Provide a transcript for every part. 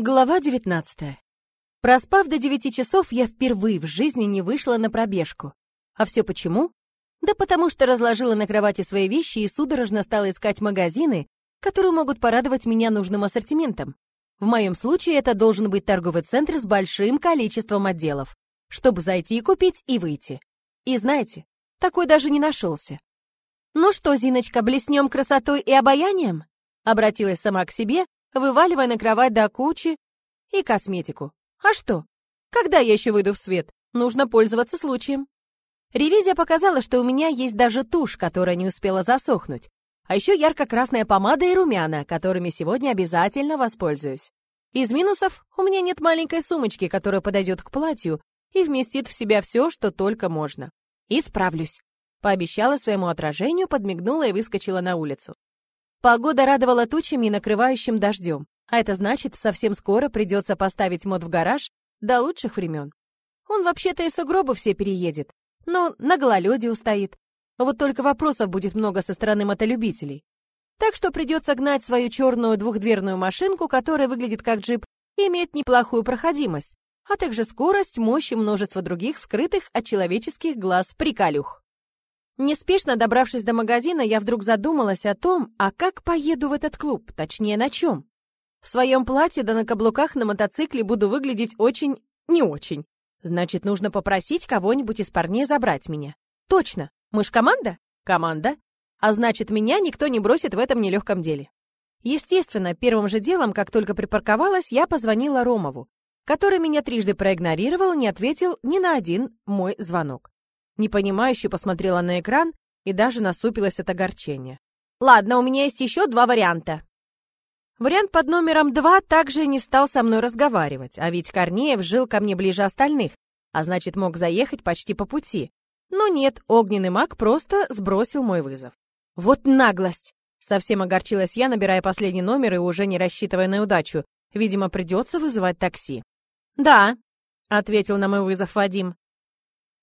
Глава 19. Проспав до 9 часов, я впервые в жизни не вышла на пробежку. А все почему? Да потому что разложила на кровати свои вещи и судорожно стала искать магазины, которые могут порадовать меня нужным ассортиментом. В моем случае это должен быть торговый центр с большим количеством отделов, чтобы зайти и купить и выйти. И знаете, такой даже не нашелся. «Ну что, Зиночка, блеснем красотой и обаянием?» Обратилась сама к себе, вываливая на кровать до кучи и косметику. А что? Когда я еще выйду в свет? Нужно пользоваться случаем. Ревизия показала, что у меня есть даже тушь, которая не успела засохнуть. А еще ярко-красная помада и румяна, которыми сегодня обязательно воспользуюсь. Из минусов у меня нет маленькой сумочки, которая подойдет к платью и вместит в себя все, что только можно. И справлюсь. Пообещала своему отражению, подмигнула и выскочила на улицу. Погода радовала тучами и накрывающим дождем, а это значит, совсем скоро придется поставить мод в гараж до лучших времен. Он вообще-то и сугробы все переедет, но на гололеде устоит. Вот только вопросов будет много со стороны мотолюбителей. Так что придется гнать свою черную двухдверную машинку, которая выглядит как джип и имеет неплохую проходимость, а также скорость, мощь и множество других скрытых от человеческих глаз приколюх. Неспешно добравшись до магазина, я вдруг задумалась о том, а как поеду в этот клуб, точнее, на чем. В своем платье да на каблуках на мотоцикле буду выглядеть очень... не очень. Значит, нужно попросить кого-нибудь из парней забрать меня. Точно, мы ж команда? Команда. А значит, меня никто не бросит в этом нелегком деле. Естественно, первым же делом, как только припарковалась, я позвонила Ромову, который меня трижды проигнорировал, не ответил ни на один мой звонок. Непонимающе посмотрела на экран и даже насупилась от огорчения. «Ладно, у меня есть еще два варианта». Вариант под номером два также не стал со мной разговаривать, а ведь Корнеев жил ко мне ближе остальных, а значит, мог заехать почти по пути. Но нет, огненный маг просто сбросил мой вызов. Вот наглость! Совсем огорчилась я, набирая последний номер и уже не рассчитывая на удачу. Видимо, придется вызывать такси. «Да», — ответил на мой вызов Вадим.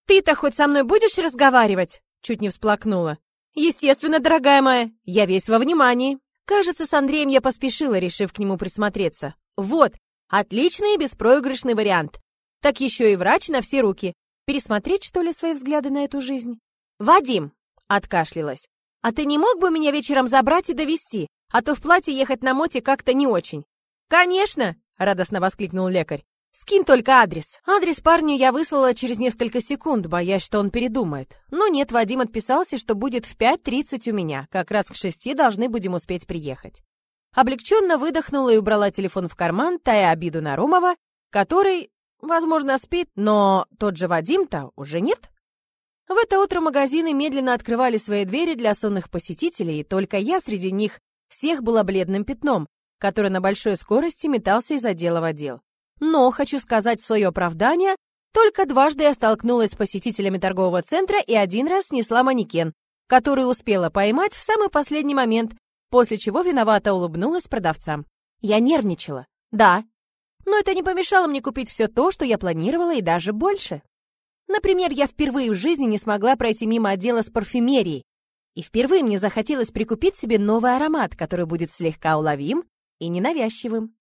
«Ты-то хоть со мной будешь разговаривать?» Чуть не всплакнула. «Естественно, дорогая моя, я весь во внимании». Кажется, с Андреем я поспешила, решив к нему присмотреться. Вот, отличный и беспроигрышный вариант. Так еще и врач на все руки. Пересмотреть, что ли, свои взгляды на эту жизнь? «Вадим!» — откашлялась. «А ты не мог бы меня вечером забрать и довести? А то в платье ехать на моте как-то не очень». «Конечно!» — радостно воскликнул лекарь. Скинь только адрес. Адрес парню я выслала через несколько секунд, боясь, что он передумает. Но нет, Вадим отписался, что будет в 5.30 у меня. Как раз к 6 должны будем успеть приехать. Облегченно выдохнула и убрала телефон в карман, тая обиду на Ромова, который, возможно, спит, но тот же Вадим-то уже нет. В это утро магазины медленно открывали свои двери для сонных посетителей, и только я среди них всех была бледным пятном, который на большой скорости метался из отдела в отдел. Но, хочу сказать в свое оправдание, только дважды я столкнулась с посетителями торгового центра и один раз снесла манекен, который успела поймать в самый последний момент, после чего виновато улыбнулась продавцам. Я нервничала, да, но это не помешало мне купить все то, что я планировала, и даже больше. Например, я впервые в жизни не смогла пройти мимо отдела с парфюмерией, и впервые мне захотелось прикупить себе новый аромат, который будет слегка уловим и ненавязчивым.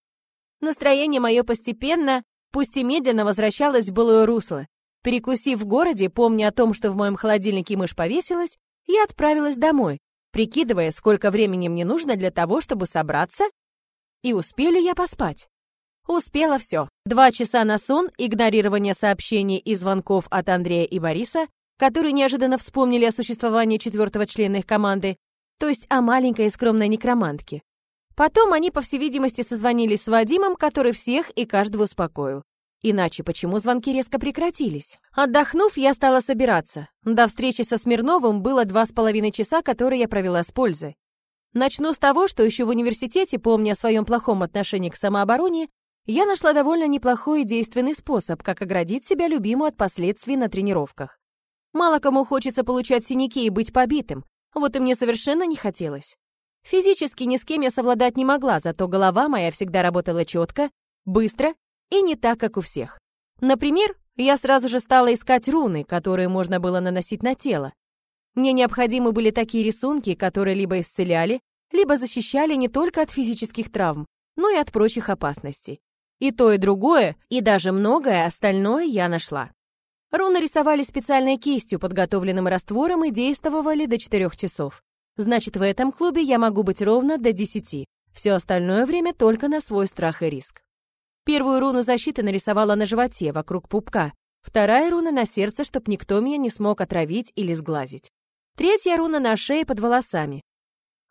Настроение мое постепенно, пусть и медленно, возвращалось в былое русло. Перекусив в городе, помня о том, что в моем холодильнике мышь повесилась, я отправилась домой, прикидывая, сколько времени мне нужно для того, чтобы собраться, и успею ли я поспать. Успела все. Два часа на сон, игнорирование сообщений и звонков от Андрея и Бориса, которые неожиданно вспомнили о существовании четвертого члена их команды, то есть о маленькой и скромной некромантке. Потом они, по всей видимости, созвонились с Вадимом, который всех и каждого успокоил. Иначе почему звонки резко прекратились? Отдохнув, я стала собираться. До встречи со Смирновым было два с половиной часа, которые я провела с пользой. Начну с того, что еще в университете, помня о своем плохом отношении к самообороне, я нашла довольно неплохой и действенный способ, как оградить себя любимую от последствий на тренировках. Мало кому хочется получать синяки и быть побитым, вот и мне совершенно не хотелось. Физически ни с кем я совладать не могла, зато голова моя всегда работала четко, быстро и не так, как у всех. Например, я сразу же стала искать руны, которые можно было наносить на тело. Мне необходимы были такие рисунки, которые либо исцеляли, либо защищали не только от физических травм, но и от прочих опасностей. И то, и другое, и даже многое остальное я нашла. Руны рисовали специальной кистью, подготовленным раствором и действовали до 4 часов. Значит, в этом клубе я могу быть ровно до 10. Все остальное время только на свой страх и риск. Первую руну защиты нарисовала на животе, вокруг пупка. Вторая руна на сердце, чтоб никто меня не смог отравить или сглазить. Третья руна на шее под волосами.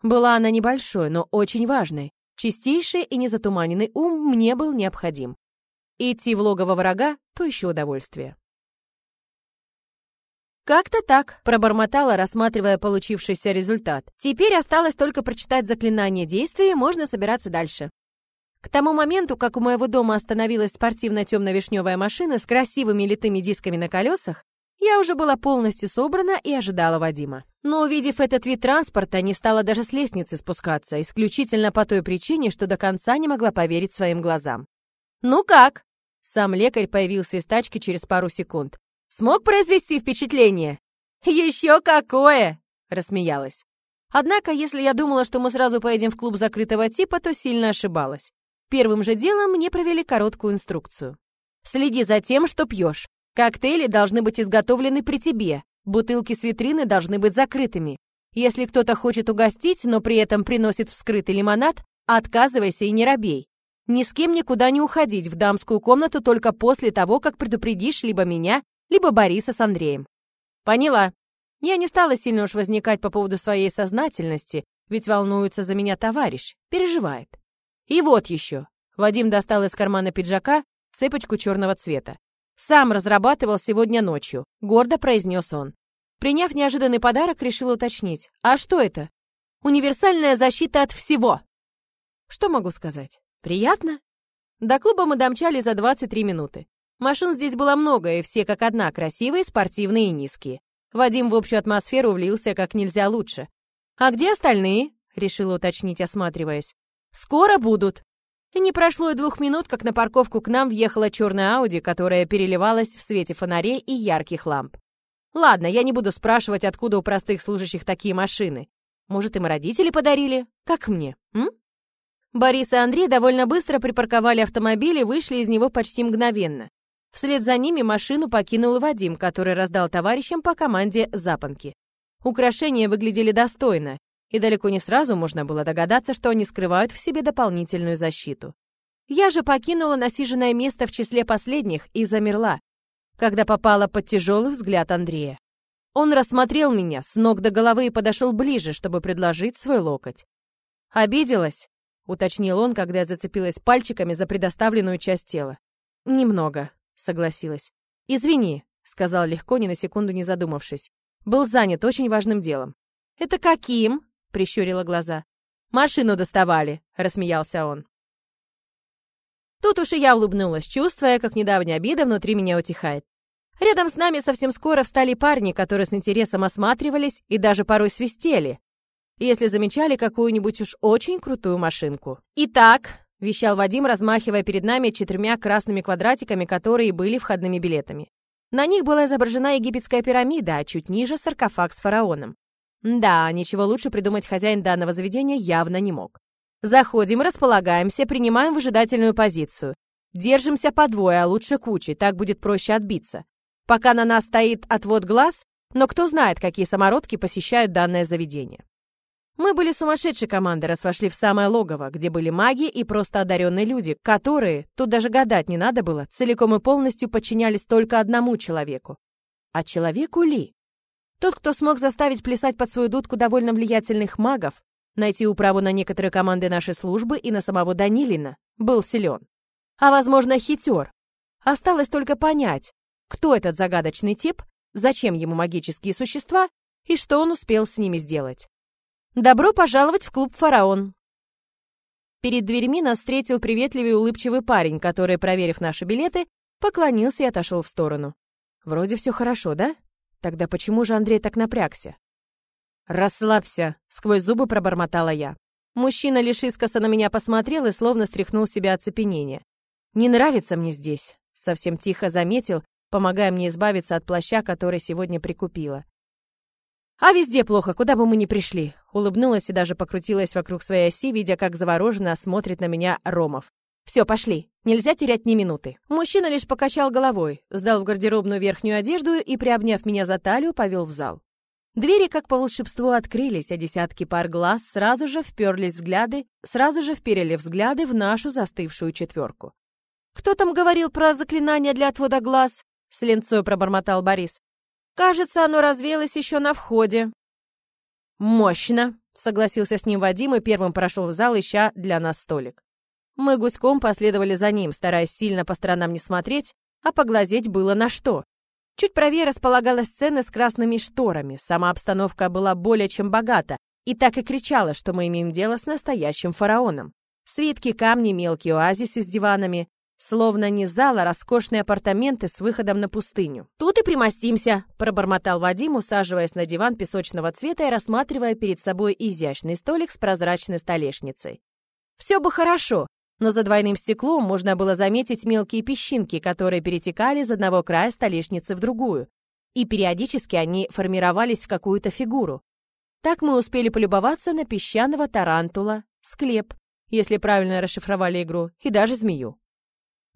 Была она небольшой, но очень важной. Чистейший и незатуманенный ум мне был необходим. Идти в логово врага — то еще удовольствие. «Как-то так», — пробормотала, рассматривая получившийся результат. «Теперь осталось только прочитать заклинание действия, и можно собираться дальше». К тому моменту, как у моего дома остановилась спортивная темно-вишневая машина с красивыми литыми дисками на колесах, я уже была полностью собрана и ожидала Вадима. Но увидев этот вид транспорта, не стала даже с лестницы спускаться, исключительно по той причине, что до конца не могла поверить своим глазам. «Ну как?» Сам лекарь появился из тачки через пару секунд. Смог произвести впечатление? Еще какое! Рассмеялась. Однако, если я думала, что мы сразу поедем в клуб закрытого типа, то сильно ошибалась. Первым же делом мне провели короткую инструкцию. Следи за тем, что пьешь. Коктейли должны быть изготовлены при тебе. Бутылки с витрины должны быть закрытыми. Если кто-то хочет угостить, но при этом приносит вскрытый лимонад, отказывайся и не робей. Ни с кем никуда не уходить в дамскую комнату только после того, как предупредишь либо меня, либо Бориса с Андреем. Поняла. Я не стала сильно уж возникать по поводу своей сознательности, ведь волнуется за меня товарищ, переживает. И вот еще. Вадим достал из кармана пиджака цепочку черного цвета. Сам разрабатывал сегодня ночью, гордо произнес он. Приняв неожиданный подарок, решил уточнить. А что это? Универсальная защита от всего. Что могу сказать? Приятно? До клуба мы домчали за 23 минуты. Машин здесь было много, и все как одна, красивые, спортивные и низкие. Вадим в общую атмосферу влился как нельзя лучше. «А где остальные?» — решила уточнить, осматриваясь. «Скоро будут». Не прошло и двух минут, как на парковку к нам въехала черная Ауди, которая переливалась в свете фонарей и ярких ламп. Ладно, я не буду спрашивать, откуда у простых служащих такие машины. Может, им родители подарили? Как мне, м? Борис и Андрей довольно быстро припарковали автомобиль и вышли из него почти мгновенно. Вслед за ними машину покинул Вадим, который раздал товарищам по команде запонки. Украшения выглядели достойно, и далеко не сразу можно было догадаться, что они скрывают в себе дополнительную защиту. Я же покинула насиженное место в числе последних и замерла, когда попала под тяжелый взгляд Андрея. Он рассмотрел меня с ног до головы и подошел ближе, чтобы предложить свой локоть. «Обиделась?» — уточнил он, когда я зацепилась пальчиками за предоставленную часть тела. «Немного», согласилась. «Извини», — сказал легко, ни на секунду не задумавшись. «Был занят очень важным делом». «Это каким?» — прищурила глаза. «Машину доставали», — рассмеялся он. Тут уж и я улыбнулась, чувствуя, как недавняя обида внутри меня утихает. Рядом с нами совсем скоро встали парни, которые с интересом осматривались и даже порой свистели, если замечали какую-нибудь уж очень крутую машинку. «Итак», вещал Вадим, размахивая перед нами четырьмя красными квадратиками, которые были входными билетами. На них была изображена египетская пирамида, а чуть ниже саркофаг с фараоном. Да, ничего лучше придумать хозяин данного заведения явно не мог. Заходим, располагаемся, принимаем выжидательную позицию. Держимся по двое, а лучше кучей, так будет проще отбиться. Пока на нас стоит отвод глаз, но кто знает, какие самородки посещают данное заведение. Мы были сумасшедшей командой, раз вошли в самое логово, где были маги и просто одаренные люди, которые, тут даже гадать не надо было, целиком и полностью подчинялись только одному человеку. А человеку ли? Тот, кто смог заставить плясать под свою дудку довольно влиятельных магов, найти управу на некоторые команды нашей службы и на самого Данилина, был силен. А, возможно, хитер. Осталось только понять, кто этот загадочный тип, зачем ему магические существа и что он успел с ними сделать. «Добро пожаловать в клуб «Фараон». Перед дверьми нас встретил приветливый и улыбчивый парень, который, проверив наши билеты, поклонился и отошел в сторону. Вроде все хорошо, да? Тогда почему же Андрей так напрягся? «Расслабься», — сквозь зубы пробормотала я. Мужчина лишь искоса на меня посмотрел и словно стряхнул себя оцепенение. «Не нравится мне здесь», — совсем тихо заметил, помогая мне избавиться от плаща, который сегодня прикупила. «А везде плохо, куда бы мы ни пришли», — улыбнулась и даже покрутилась вокруг своей оси, видя, как завороженно смотрит на меня Ромов. Все, пошли. Нельзя терять ни минуты. Мужчина лишь покачал головой, сдал в гардеробную верхнюю одежду и, приобняв меня за талию, повел в зал. Двери, как по волшебству, открылись, а десятки пар глаз сразу же вперлись взгляды, сразу же вперили взгляды в нашу застывшую четверку. «Кто там говорил про заклинание для отвода глаз?» — с ленцой пробормотал Борис. «Кажется, оно развеялось еще на входе». «Мощно!» — согласился с ним Вадим и первым прошел в зал, ища для нас столик. Мы гуськом последовали за ним, стараясь сильно по сторонам не смотреть, а поглазеть было на что. Чуть правее располагалась сцена с красными шторами, сама обстановка была более чем богата, и так и кричала, что мы имеем дело с настоящим фараоном. Свитки, камни, мелкий оазис с диванами, словно не зал, а роскошные апартаменты с выходом на пустыню. «Тут и примостимся», — пробормотал Вадим, усаживаясь на диван песочного цвета и рассматривая перед собой изящный столик с прозрачной столешницей. «Все бы хорошо, но за двойным стеклом можно было заметить мелкие песчинки, которые перетекали из одного края столешницы в другую, и периодически они формировались в какую-то фигуру. Так мы успели полюбоваться на песчаного тарантула, склеп, если правильно расшифровали игру, и даже змею.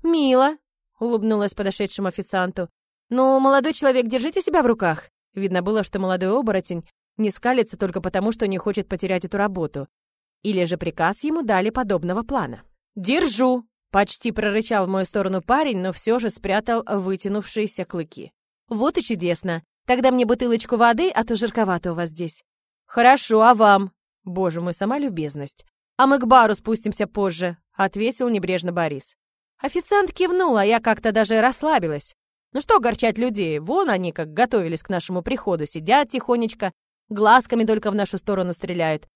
«Мило», — улыбнулась подошедшему официанту. «Ну, молодой человек, держите себя в руках». Видно было, что молодой оборотень не скалится только потому, что не хочет потерять эту работу. Или же приказ ему дали подобного плана. «Держу!» — почти прорычал в мою сторону парень, но все же спрятал вытянувшиеся клыки. «Вот и чудесно! Тогда мне бутылочку воды, а то жарковато у вас здесь». «Хорошо, а вам?» «Боже мой, сама любезность!» «А мы к бару спустимся позже», — ответил небрежно Борис. Официант кивнул, а я как-то даже расслабилась. Ну что огорчать людей, вон они как готовились к нашему приходу, сидят тихонечко, глазками только в нашу сторону стреляют.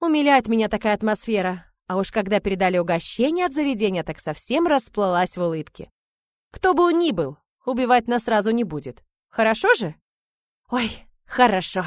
Умиляет меня такая атмосфера. А уж когда передали угощение от заведения, так совсем расплылась в улыбке. Кто бы он ни был, убивать нас сразу не будет. Хорошо же? Ой, хорошо.